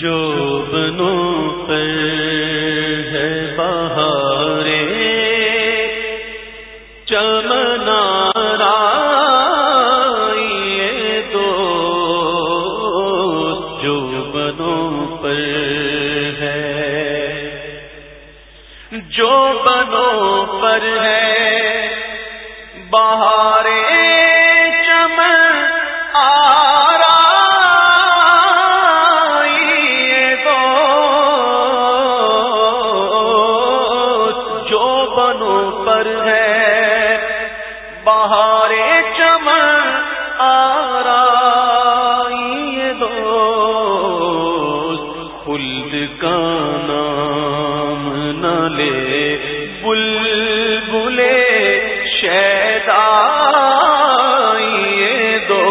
جو بنوں پر ہے بہارے دو جو بنوں پر ہے۔ جو پر ہے بہار خلد کا نام نہ لے۔ بل بلے شیدائی دو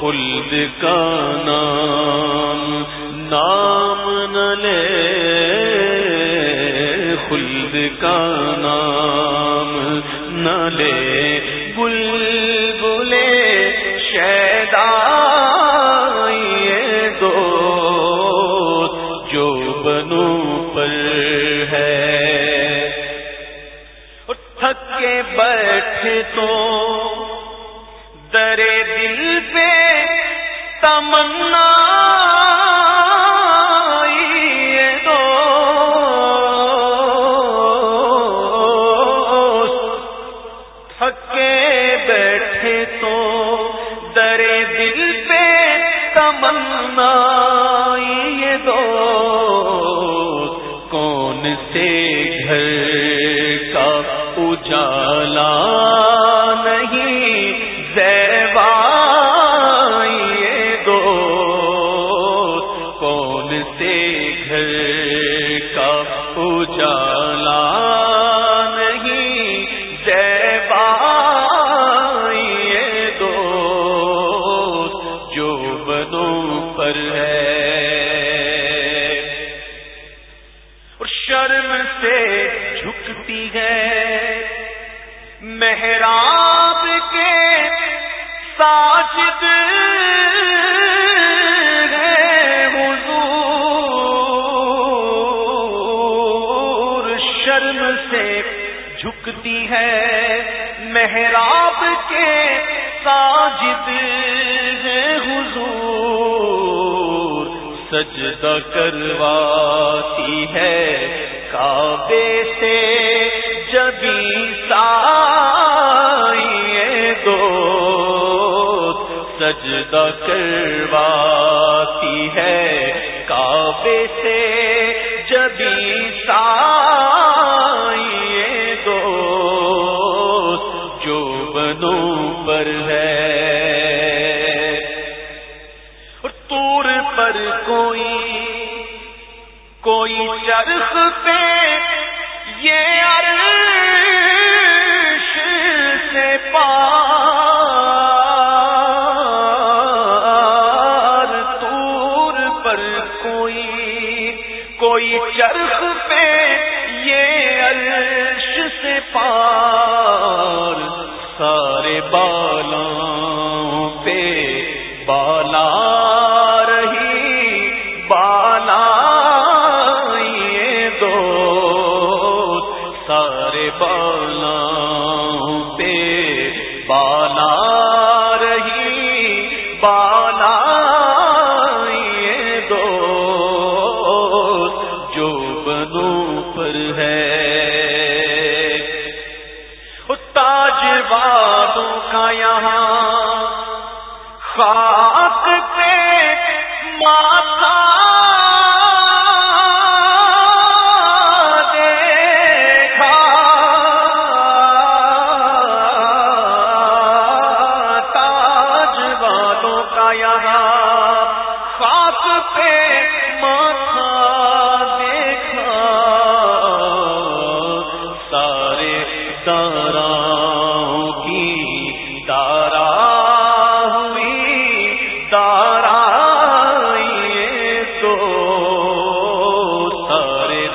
خلد کا نام نام نہ لے۔ خلد کا نام نہ لے۔ بل بنوں پر ہے۔ تھک بیٹھے تو درے دل پہ تمنا دو تھک بیٹھے تو درے دل پہ تمنا گھر کا اجالا نہیں یہ دو کون سے گھر کا اجالا نہیں یہ دو جو بنو پر ہے محراب کے ساجد شرم سے جھکتی ہے محراب کے ساجد حضور۔ سجدہ کرواتی ہے کعبے سے جبی سائیے دو سجدہ کرواتی ہے، کعبے سے جبی سائیے دو جو بنو پر ہے۔ تور پر کوئی کوئی چرخ پہ یہ پر کوئی کوئی چرخ پہ یہ عرش سے پار سارے بالوں پہ بالا قدموں پر ہے۔ تاج بادوں کا یہاں خاک پہ ماتا تاج بادوں کا یہاں خاک پہ ماتا تارا کی تارا ہوئی تارا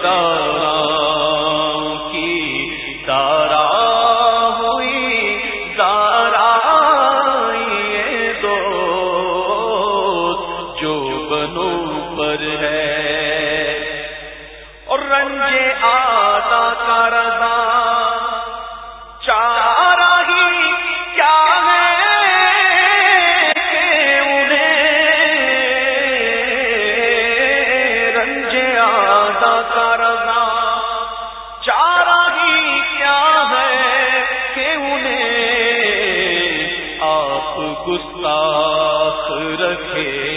تارا کی تارا ہوئی تارا جو ہے۔ اور رنجے آتا کا رضا کے